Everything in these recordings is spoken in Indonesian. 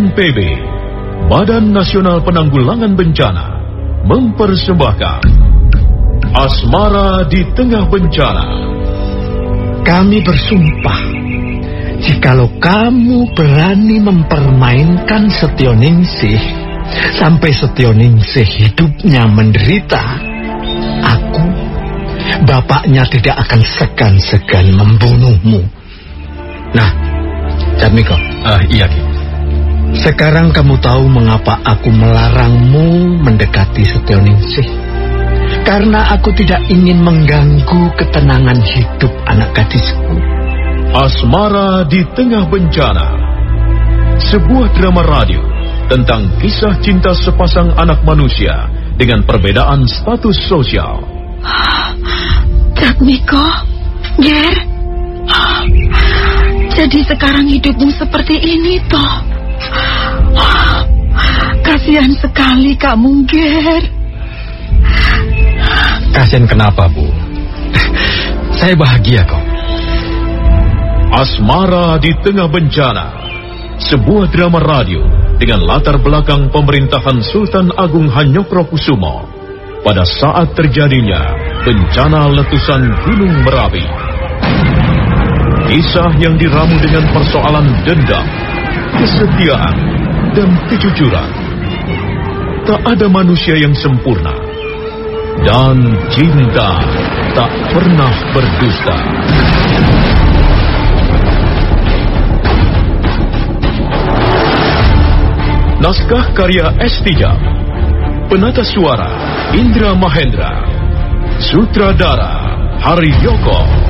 BNPB, Badan Nasional Penanggulangan Bencana, mempersembahkan Asmara di Tengah Bencana. Kami bersumpah, jikalau kamu berani mempermainkan Setioningsi, sampai Setioningsi hidupnya menderita, aku, bapaknya tidak akan segan-segan membunuhmu. Nah, Jadmiko. Ah, iya, Ki. Sekarang kamu tahu mengapa aku melarangmu mendekati Setioningsi. Karena aku tidak ingin mengganggu ketenangan hidup anak gadisku. Asmara di Tengah Bencana. Sebuah drama radio tentang kisah cinta sepasang anak manusia dengan perbedaan status sosial. Jatmiko, Ger, jadi sekarang hidupmu seperti ini toh. Kasihan sekali kamu, Ger. Kasihan kenapa, Bu? Saya bahagia kok. Asmara di Tengah Bencana. Sebuah drama radio dengan latar belakang pemerintahan Sultan Agung Hanyokrokusumo pada saat terjadinya bencana letusan Gunung Merapi. Kisah yang diramu dengan persoalan dendam, kesetiaan, dan kejujuran. Tak ada manusia yang sempurna. Dan cinta tak pernah berdusta. Naskah karya S. Tijab Penata suara Indra Mahendra Sutradara Hari Yoko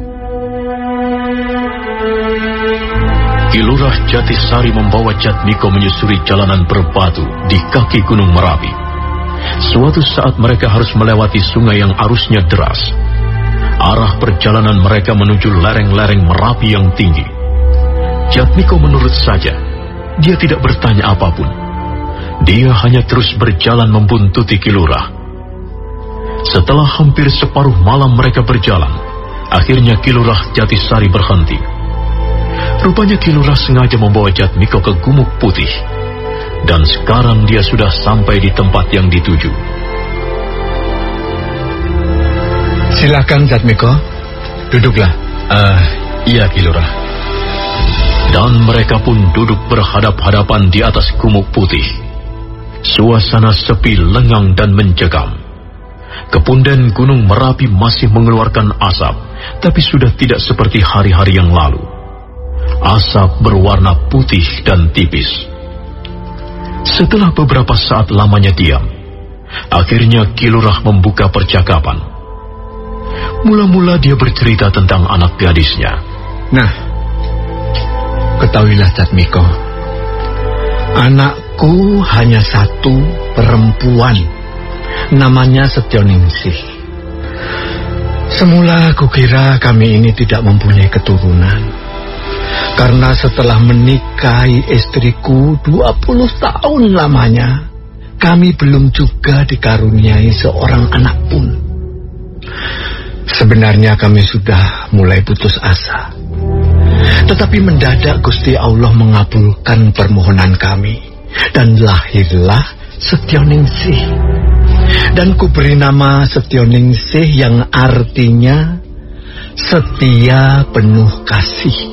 Kilurah Jatisari membawa Jatmiko menyusuri jalanan berbatu di kaki Gunung Merapi. Suatu saat mereka harus melewati sungai yang arusnya deras. Arah perjalanan mereka menuju lereng-lereng Merapi yang tinggi. Jatmiko menurut saja. Dia tidak bertanya apa pun. Dia hanya terus berjalan membuntuti Kilurah. Setelah hampir separuh malam mereka berjalan, akhirnya Kilurah Jatisari berhenti. Rupanya Kilurah sengaja membawa Jatmiko ke Gumuk Putih. Dan sekarang dia sudah sampai di tempat yang dituju. Silakan Jatmiko, duduklah. Ah, iya, Kilurah. Dan mereka pun duduk berhadap-hadapan di atas Gumuk Putih. Suasana sepi lengang dan mencekam. Kepunden Gunung Merapi masih mengeluarkan asap, tapi sudah tidak seperti hari-hari yang lalu. Asap berwarna putih dan tipis. Setelah beberapa saat lamanya diam, akhirnya Kilurah membuka percakapan. Mula-mula dia bercerita tentang anak gadisnya. Nah, ketahuilah Jatmiko, anakku hanya satu perempuan, namanya Setioningsi. Semula aku kira kami ini tidak mempunyai keturunan. Karena setelah menikahi istriku 20 tahun lamanya, kami belum juga dikaruniai seorang anak pun. Sebenarnya kami sudah mulai putus asa. Tetapi mendadak Gusti Allah mengabulkan permohonan kami. Dan lahirlah Setioningsi. Dan kuberi nama Setioningsi yang artinya setia penuh kasih.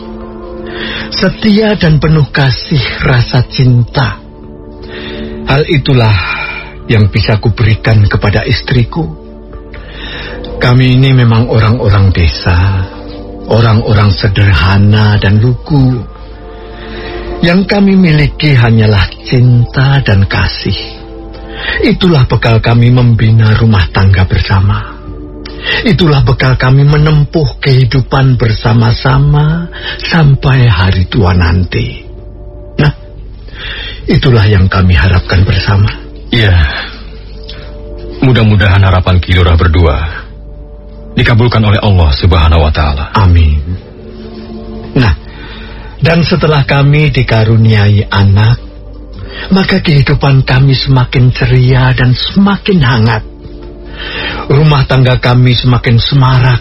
Setia dan penuh kasih rasa cinta. Hal itulah yang bisa kuberikan kepada istriku. Kami ini memang orang-orang desa, orang-orang sederhana dan lugu. Yang kami miliki hanyalah cinta dan kasih. Itulah bekal kami membina rumah tangga bersama. Itulah bekal kami menempuh kehidupan bersama-sama sampai hari tua nanti. Nah, itulah yang kami harapkan bersama. Iya. Mudah-mudahan harapan Kilora berdua dikabulkan oleh Allah Subhanahu wa taala. Amin. Nah, dan setelah kami dikaruniai anak, maka kehidupan kami semakin ceria dan semakin hangat. Rumah tangga kami semakin semarak.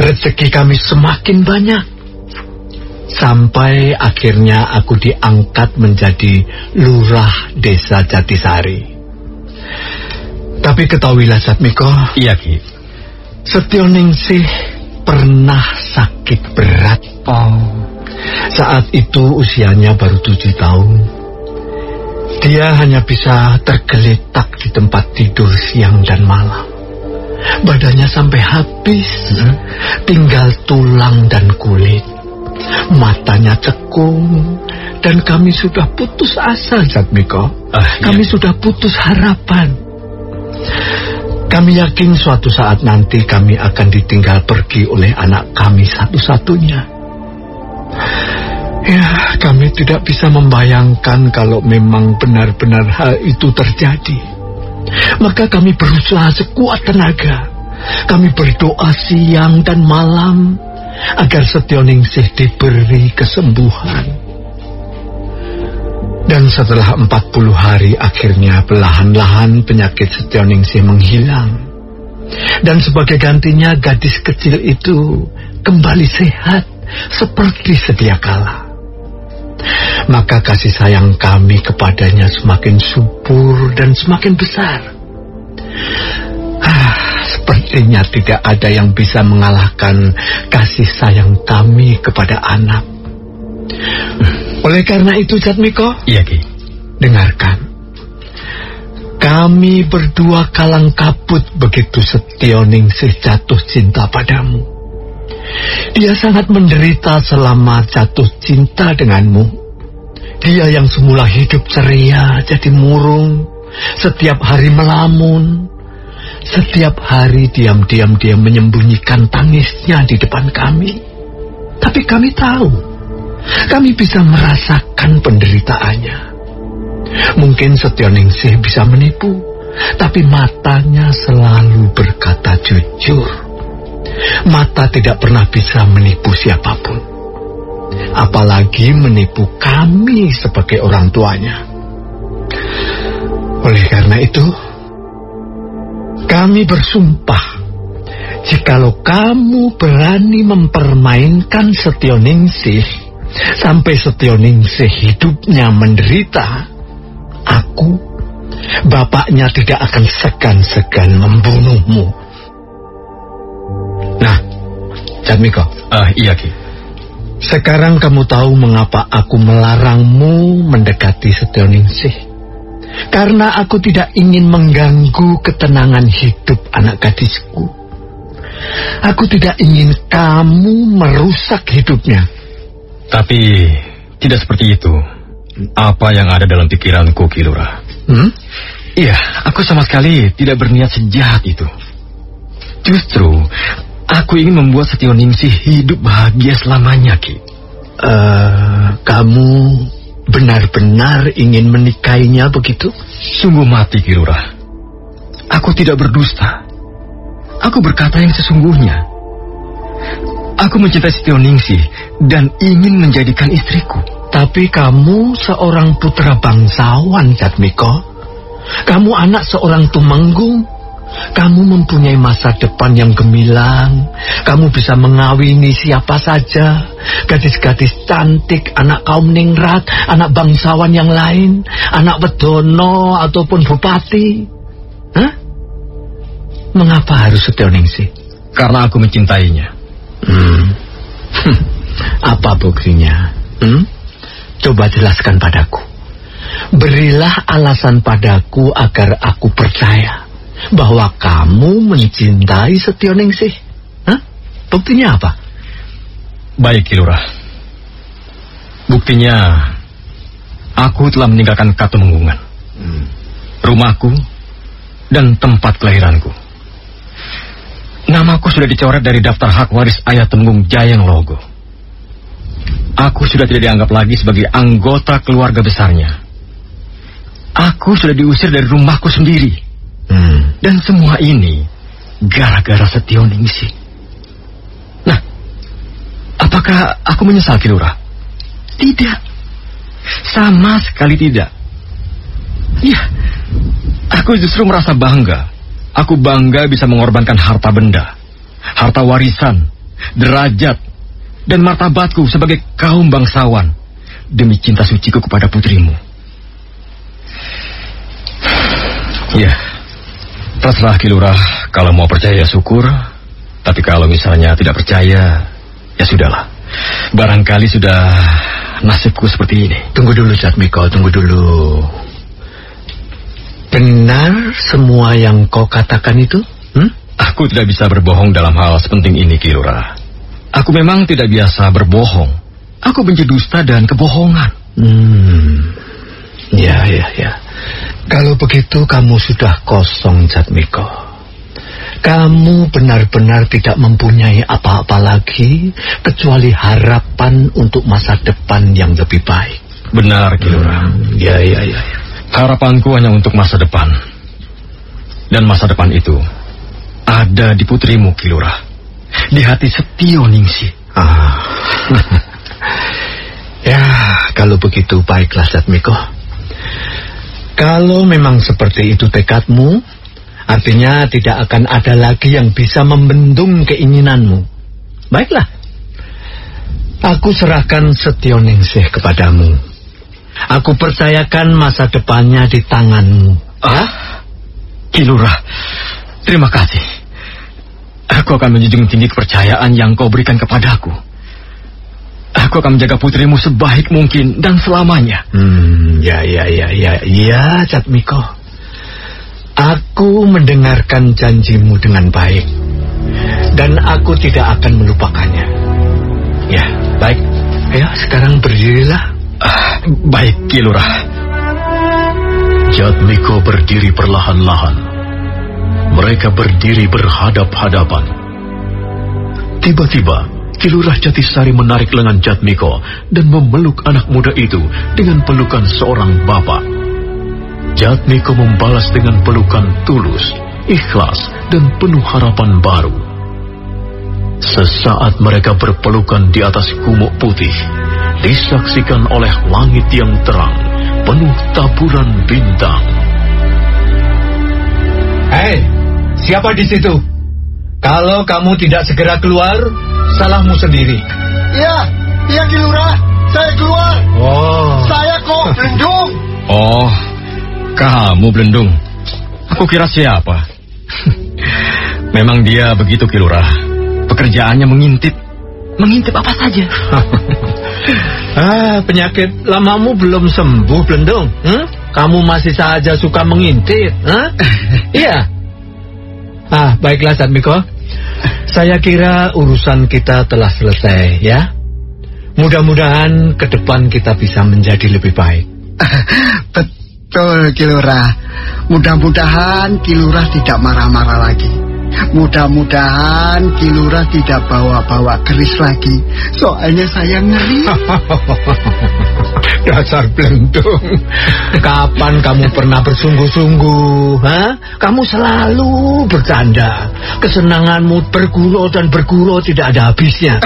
Rezeki kami semakin banyak. Sampai akhirnya aku diangkat menjadi lurah desa Jatisari. Tapi ketahuilah Satmiko, Iya, Ki. Setioningsi pernah sakit berat. Oh. Saat itu usianya baru tujuh tahun. Dia hanya bisa tergeletak di tempat tidur siang dan malam. Badannya sampai habis, tinggal tulang dan kulit. Matanya cekung, dan kami sudah putus asa, Jatmiko. Ah, iya. Kami sudah putus harapan. Kami yakin suatu saat nanti kami akan ditinggal pergi oleh anak kami satu-satunya. Ya, kami tidak bisa membayangkan kalau memang benar-benar hal itu terjadi. Maka kami berusaha sekuat tenaga. Kami berdoa siang dan malam agar Setioningsi diberi kesembuhan. Dan setelah 40 hari akhirnya perlahan-lahan penyakit Setioningsi menghilang. Dan sebagai gantinya gadis kecil itu kembali sehat seperti sedia kala. Maka kasih sayang kami kepadanya semakin subur dan semakin besar. Ah, sepertinya tidak ada yang bisa mengalahkan kasih sayang kami kepada anak. Oleh karena itu, Jatmiko, Iya, Ki. dengarkan. Kami berdua kalang kabut begitu Setioningsi jatuh cinta padamu. Dia sangat menderita selama jatuh cinta denganmu. Dia yang semula hidup ceria jadi murung, setiap hari melamun, setiap hari diam-diam dia menyembunyikan tangisnya di depan kami. Tapi kami tahu, kami bisa merasakan penderitaannya. Mungkin Setioningsi bisa menipu, tapi matanya selalu berkata jujur. Mata tidak pernah bisa menipu siapa pun. Apalagi menipu kami sebagai orang tuanya. Oleh karena itu, kami bersumpah jikalau kamu berani mempermainkan Setioningsi sampai Setioningsi hidupnya menderita, aku, bapaknya tidak akan segan-segan membunuhmu. Nah, Jatmiko, Ah, iya, Ki. sekarang kamu tahu mengapa aku melarangmu mendekati Setioningsi. Karena aku tidak ingin mengganggu ketenangan hidup anak gadisku. Aku tidak ingin kamu merusak hidupnya. Tapi tidak seperti itu. Apa yang ada dalam pikiranku, Kilora? Hmm? Iya, aku sama sekali tidak berniat sejahat itu. Justru, aku ingin membuat Setioningsi hidup bahagia selamanya, Ki. Eh, kamu benar-benar ingin menikahinya begitu? Sungguh mati, Kilora. Aku tidak berdusta. Aku berkata yang sesungguhnya. Aku mencintai Setioningsi dan ingin menjadikan istriku. Tapi kamu seorang putra bangsawan, Jatmiko. Kamu anak seorang tumenggung. Kamu mempunyai masa depan yang gemilang. Kamu bisa mengawini siapa saja. Gadis-gadis cantik, anak kaum ningrat, anak bangsawan yang lain, anak wedono ataupun bupati. Hah? Mengapa harus Setioningsi? Karena aku mencintainya. Hmm. Apa buktinya? Hmm? Coba jelaskan padaku. Berilah alasan padaku agar aku percaya bahwa kamu mencintai Setionengsih. Hah? Buktinya apa? Baik, Kilurah. Buktinya, aku telah meninggalkan Katumenggungan. Hmm. Rumahku dan tempat kelahiranku. Namaku sudah dicoret dari daftar hak waris ayah Temenggung Jayang Logo. Aku sudah tidak dianggap lagi sebagai anggota keluarga besarnya. Aku sudah diusir dari rumahku sendiri. Hmm. Dan semua ini gara-gara Setioningsi. Nah, apakah aku menyesal, Kilura? Tidak. Sama sekali tidak. Ya, aku justru merasa bangga. Aku bangga bisa mengorbankan harta benda, harta warisan, derajat, dan martabatku sebagai kaum bangsawan demi cinta suciku kepada putrimu. Ya, terserah Kilurah kalau mau percaya ya syukur, tapi kalau misalnya tidak percaya, ya sudahlah. Barangkali sudah nasibku seperti ini. Tunggu dulu, Jatmiko, tunggu dulu. Benar semua yang kau katakan itu? Hmm? Aku tidak bisa berbohong dalam hal sepenting ini, Kilurah. Aku memang tidak biasa berbohong. Aku benci dusta dan kebohongan. Hmm. Ya, ya, ya. Kalau begitu kamu sudah kosong, Jatmiko. Kamu benar-benar tidak mempunyai apa-apa lagi kecuali harapan untuk masa depan yang lebih baik. Benar, Kilura. Hmm, ya, ya, ya, ya. Harapanku hanya untuk masa depan. Dan masa depan itu ada di putrimu, Kilura di hati Setio Ningsi. Ah. ya, kalau begitu baiklah Satmiko. Kalau memang seperti itu tekadmu, artinya tidak akan ada lagi yang bisa membendung keinginanmu. Baiklah. Aku serahkan Setio Ningsih kepadamu. Aku percayakan masa depannya di tanganmu. Ah, Kilurah, terima kasih. Aku akan menjunjung tinggi kepercayaan yang kau berikan kepadaku. Aku akan menjaga putrimu sebaik mungkin dan selamanya. Hmm, ya, ya, ya, ya, ya, Catmiko. Aku mendengarkan janjimu dengan baik. Dan aku tidak akan melupakannya. Ya, baik. Ayo, sekarang berdirilah. Ah, baik, Kilurah. Jatmiko berdiri perlahan-lahan mereka berdiri berhadap-hadapan. Tiba-tiba, Kilurah Jatisari menarik lengan Jatmiko dan memeluk anak muda itu dengan pelukan seorang bapak. Jatmiko membalas dengan pelukan tulus, ikhlas, dan penuh harapan baru. Sesaat mereka berpelukan di atas gumuk putih, disaksikan oleh langit yang terang, penuh taburan bintang. Hei, Siapa di situ? Kalau kamu tidak segera keluar, salahmu sendiri. Iya, iya Kilura, saya keluar. Oh. Saya kok Belendung. Oh, kamu Belendung. Aku kira siapa? Memang dia begitu Kilura. Pekerjaannya mengintip. Mengintip apa saja. ah, penyakit lamamu belum sembuh, Belendung. Hmm? Kamu masih saja suka mengintip, Iya. Ah, baiklah Satmiko. Saya kira urusan kita telah selesai, ya. Mudah-mudahan ke depan kita bisa menjadi lebih baik. Betul, Kilura. Mudah-mudahan Kilura tidak marah-marah lagi. Mudah-mudahan Kilura tidak bawa-bawa keris lagi. Soalnya saya ngeri. Dasar belendung. Kapan kamu pernah bersungguh-sungguh? Ha? Kamu selalu bercanda. Kesenanganmu bergurau dan bergurau tidak ada habisnya.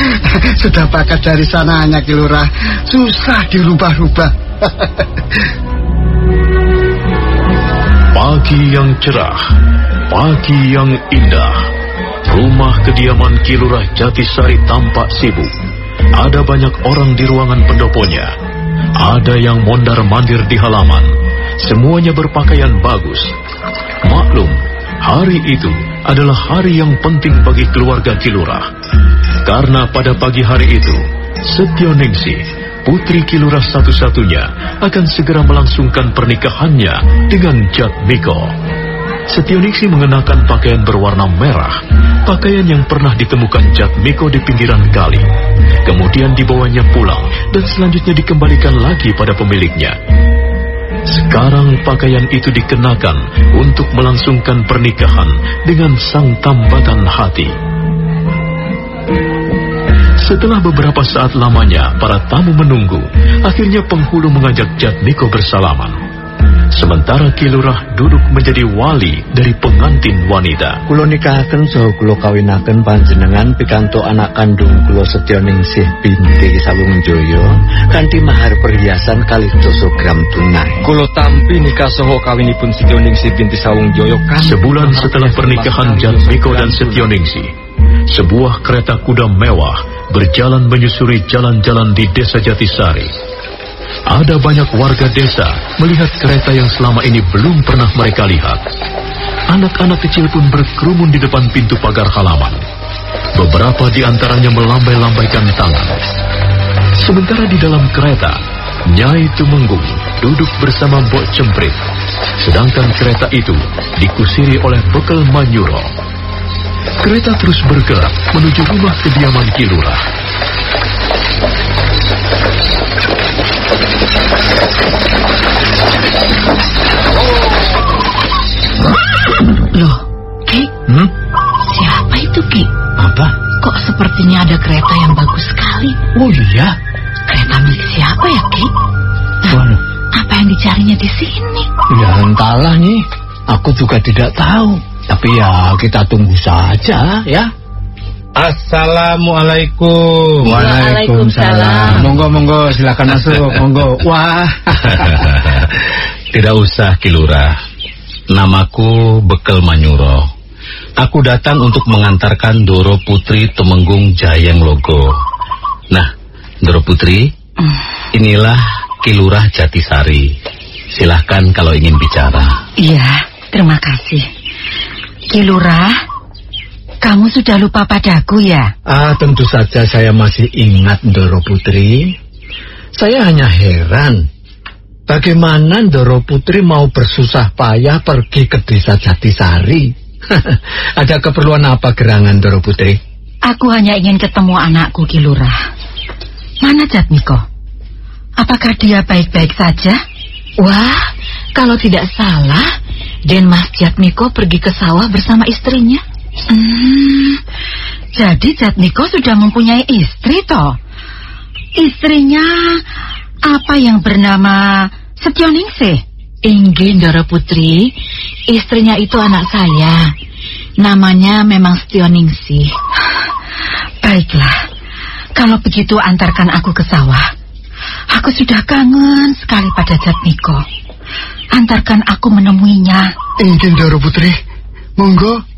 Sudah bakat dari sananya Kilura. Susah dirubah-rubah. Pagi yang cerah Pagi yang indah. Rumah kediaman Kilurah Jatisari tampak sibuk. Ada banyak orang di ruangan pendoponya. Ada yang mondar-mandir di halaman. Semuanya berpakaian bagus. Maklum, hari itu adalah hari yang penting bagi keluarga Kilurah. Karena pada pagi hari itu, Setio Ningsih, putri Kilurah satu-satunya, akan segera melangsungkan pernikahannya dengan Jatmiko. Setioniksi mengenakan pakaian berwarna merah, pakaian yang pernah ditemukan Jatmiko di pinggiran kali. Kemudian dibawanya pulang dan selanjutnya dikembalikan lagi pada pemiliknya. Sekarang pakaian itu dikenakan untuk melangsungkan pernikahan dengan sang tambatan hati. Setelah beberapa saat lamanya para tamu menunggu, akhirnya penghulu mengajak Jatmiko bersalaman. Sementara Kilurah duduk menjadi wali dari pengantin wanita. Kulo nikahaken saha kulo kawinaken panjenengan pikantuk anak kandung kulo Setya Ningsih binti Sawungjoyo kanthi mahar perhiasan kalih doso gram tunai. Kulo tampi nikah saha kawinipun Setya Ningsih binti Sawungjoyo kan. Sebulan setelah pernikahan Jatmiko dan Setya Ningsih, sebuah kereta kuda mewah berjalan menyusuri jalan-jalan di desa Jatisari. Ada banyak warga desa melihat kereta yang selama ini belum pernah mereka lihat. Anak-anak kecil pun berkerumun di depan pintu pagar halaman. Beberapa di antaranya melambai-lambaikan tangan. Sementara di dalam kereta, Nyai Tumenggung duduk bersama Mbok Cemprit. Sedangkan kereta itu dikusiri oleh Bekel Manyuro. Kereta terus bergerak menuju rumah kediaman Kilurah. Loh, Ki, Hmm? siapa itu Ki? Apa? Kok sepertinya ada kereta yang bagus sekali? Oh iya. Kereta milik siapa ya Ki? Nah, Waduh. apa yang dicarinya di sini? Ya entahlah nih. Aku juga tidak tahu. Tapi ya kita tunggu saja ya. Assalamualaikum. Waalaikumsalam. Monggo monggo silakan masuk. Monggo. Wah. Tidak usah Kilura. Namaku Bekel Manyuro. Aku datang untuk mengantarkan Doro Putri Temenggung Jayeng Logo. Nah, Doro Putri, inilah Kilurah Jatisari. Silahkan kalau ingin bicara. Iya, terima kasih. Kilurah, kamu sudah lupa padaku ya? Ah, tentu saja saya masih ingat Ndoro Putri. Saya hanya heran. Bagaimana Ndoro Putri mau bersusah payah pergi ke desa Jatisari? Ada keperluan apa gerangan Ndoro Putri? Aku hanya ingin ketemu anakku Kilurah. Mana Jatmiko? Apakah dia baik-baik saja? Wah, kalau tidak salah, Den Mas Jatmiko pergi ke sawah bersama istrinya. Hmm, jadi Jatmiko sudah mempunyai istri toh? Istrinya apa yang bernama Setioningsih? Inggih, Ndara Putri. Istrinya itu anak saya. Namanya memang Setioningsih. Baiklah, kalau begitu antarkan aku ke sawah. Aku sudah kangen sekali pada Jatmiko. Antarkan aku menemuinya. Inggih Ndoro Putri. Monggo.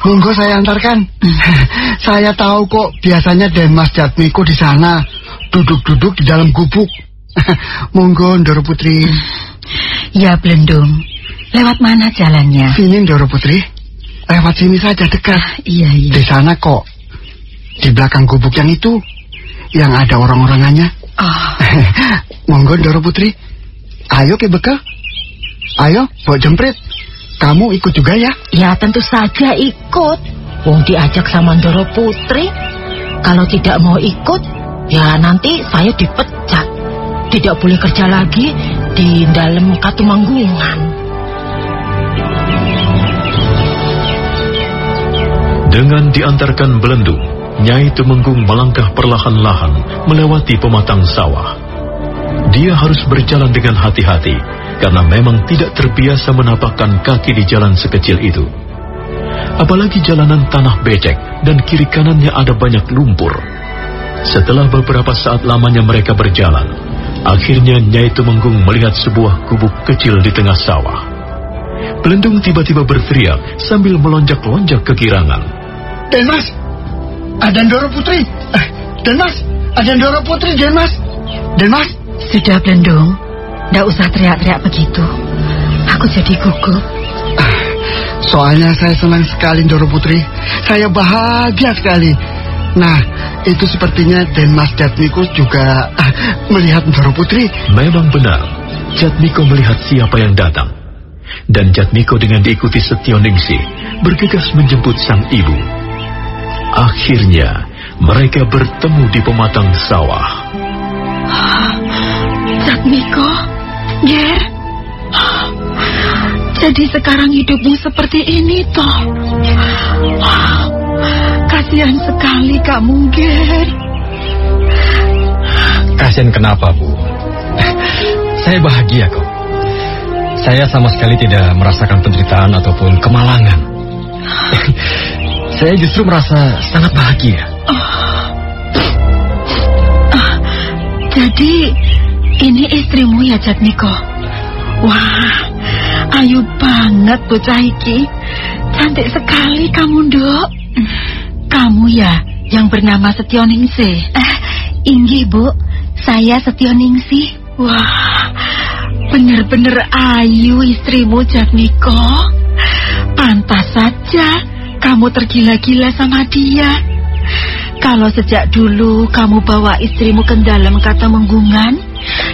Monggo saya antarkan. saya tahu kok biasanya Den Mas Jatmiko di sana duduk-duduk di dalam gubuk. Monggo Ndoro Putri. Ya, Blendung. Lewat mana jalannya? Sini Ndoro Putri. Lewat sini saja dekat. Iya, iya. Di sana kok. Di belakang gubuk yang itu yang ada orang-orangannya. Oh, Monggo Ndoro Putri. Ayo ke bekal. Ayo, bawa jemprit. Kamu ikut juga ya? ya tentu saja ikut. Wong diajak sama Ndoro Putri. Kalau tidak mau ikut, ya nanti saya dipecat. Tidak boleh kerja lagi di dalam katumanggungan. Dengan diantarkan belendung, Nyai Tumenggung melangkah perlahan-lahan melewati pematang sawah. Dia harus berjalan dengan hati-hati karena memang tidak terbiasa menapakkan kaki di jalan sekecil itu. Apalagi jalanan tanah becek dan kiri kanannya ada banyak lumpur. Setelah beberapa saat lamanya mereka berjalan, akhirnya Nyai Tumenggung melihat sebuah gubuk kecil di tengah sawah. Belendung tiba-tiba berteriak sambil melonjak-lonjak kegirangan. Den Mas, ada Ndoro Putri. Eh, Den Mas, ada Ndoro Putri, Den Mas. Den Mas, Sudah Blendung, tidak usah teriak-teriak begitu. Aku jadi gugup. soalnya saya senang sekali Ndoro Putri. Saya bahagia sekali. Nah, itu sepertinya Den Mas Jatmiko juga ah, melihat Doro Putri. Memang benar, Jatmiko melihat siapa yang datang. Dan Jatmiko dengan diikuti Setioningsi bergegas menjemput sang ibu. Akhirnya, mereka bertemu di pematang sawah. Jatmiko, Ger. Jadi sekarang hidupmu seperti ini, toh. Kasihan sekali kamu, Ger. Kasihan kenapa, Bu? Saya bahagia kok. Saya sama sekali tidak merasakan penderitaan ataupun kemalangan. Saya justru merasa sangat bahagia. Jadi ini istrimu ya Jatmiko? Wah, ayu banget bocah iki. Cantik sekali kamu, Dok. Kamu ya yang bernama Setioningsi? Eh, Inggi, Bu. Saya Setioningsi. Wah, bener-bener ayu istrimu Jatmiko. Pantas saja kamu tergila-gila sama dia. Kalau sejak dulu kamu bawa istrimu ke dalam kata menggungan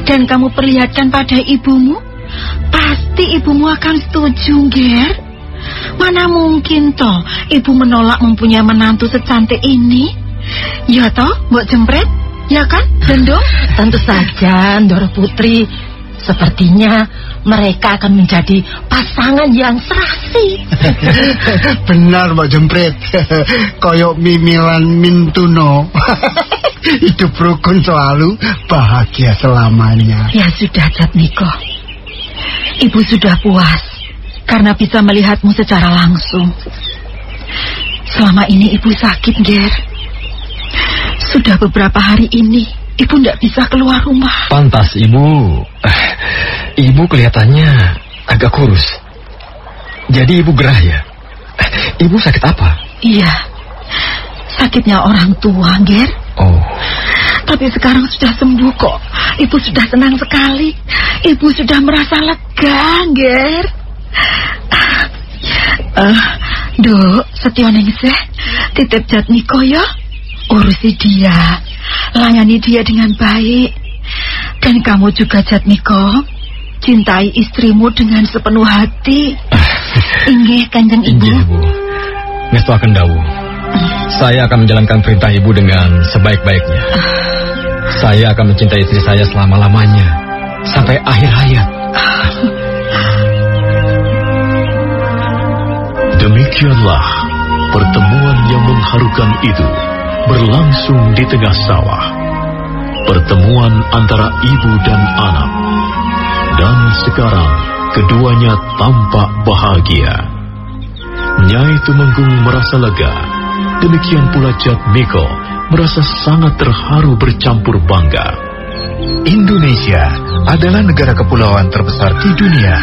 dan kamu perlihatkan pada ibumu, pasti ibumu akan setuju, Ger. Mana mungkin toh ibu menolak mempunyai menantu secantik ini? Ya toh, Mbok Jempret? Ya kan, Dendong? Tentu saja, Ndoro Putri. Sepertinya mereka akan menjadi pasangan yang serasi. Benar Mbak Jempret. Koyok Mimilan Mintuno. Hidup rukun selalu bahagia selamanya. Ya sudah, Jatmiko. Ibu sudah puas karena bisa melihatmu secara langsung. Selama ini ibu sakit, Ger. Sudah beberapa hari ini ibu tidak bisa keluar rumah. Pantas, Ibu. Eh, Ibu kelihatannya agak kurus. Jadi Ibu gerah ya? Eh, Ibu sakit apa? Iya, sakitnya orang tua, Ger. Oh, Tapi sekarang sudah sembuh kok. Ibu sudah senang sekali. Ibu sudah merasa lega, Ger. Eh, Dok, Setionengseh, titip Jatmiko ya. Urusi dia, layani dia dengan baik. Dan kamu juga Jatmiko, cintai istrimu dengan sepenuh hati. Inggih, Kanjeng Ibu. inggih Ibu. Ngestu akan dawu. Saya akan menjalankan perintah Ibu dengan sebaik-baiknya. Saya akan mencintai istri saya selama-lamanya. Sampai akhir hayat. Demikianlah pertemuan yang mengharukan itu berlangsung di tengah sawah. Pertemuan antara ibu dan anak. Dan sekarang keduanya tampak bahagia. Nyai Tumenggung merasa lega. Demikian pula Jatmiko merasa sangat terharu bercampur bangga. Indonesia adalah negara kepulauan terbesar di dunia.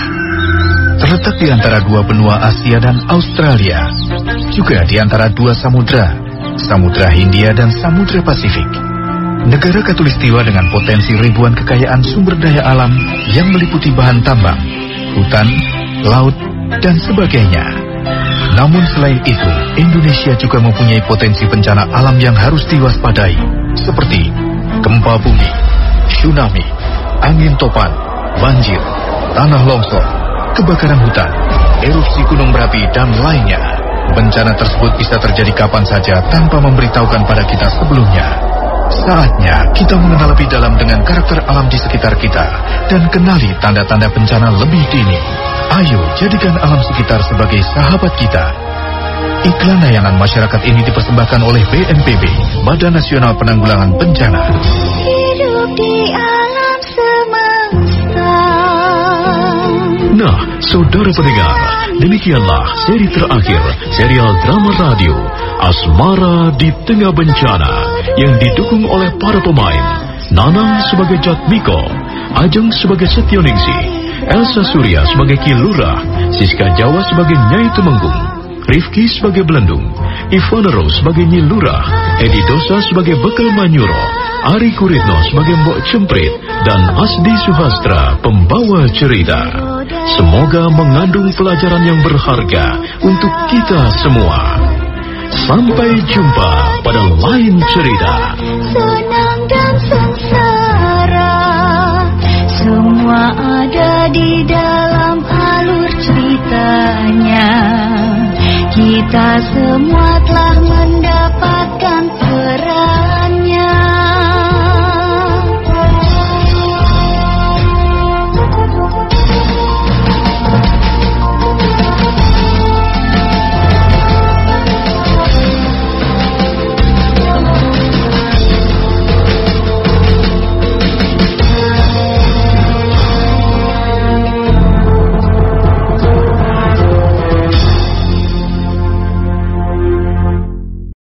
Terletak di antara dua benua Asia dan Australia, juga di antara dua samudra, Samudra Hindia dan Samudra Pasifik. Negara katulistiwa dengan potensi ribuan kekayaan sumber daya alam yang meliputi bahan tambang, hutan, laut, dan sebagainya. Namun selain itu, Indonesia juga mempunyai potensi bencana alam yang harus diwaspadai, seperti gempa bumi, tsunami, angin topan, banjir, tanah longsor, kebakaran hutan, erupsi gunung berapi, dan lainnya. Bencana tersebut bisa terjadi kapan saja tanpa memberitahukan pada kita sebelumnya. Saatnya kita mengenal lebih dalam dengan karakter alam di sekitar kita dan kenali tanda-tanda bencana lebih dini. Ayo jadikan alam sekitar sebagai sahabat kita. Iklan layanan masyarakat ini dipersembahkan oleh BNPB, Badan Nasional Penanggulangan Bencana. Hidup di alam semesta. Nah, saudara pendengar, demikianlah seri terakhir serial drama radio Asmara di Tengah Bencana yang didukung oleh para pemain Nanang sebagai Jatmiko, Ajeng sebagai Setioningsi, Elsa Surya sebagai Kilura, Siska Jawa sebagai Nyai Tumenggung, Rifki sebagai Belendung, Ivana Rose sebagai Nyi Lurah, Edi Dosa sebagai Bekal Manyuro, Ari Kuritno sebagai Mbok Cemprit, dan Asdi Suhastra pembawa cerita. Semoga mengandung pelajaran yang berharga untuk kita semua. Sampai jumpa pada lain cerita. semuanya kita semua telah men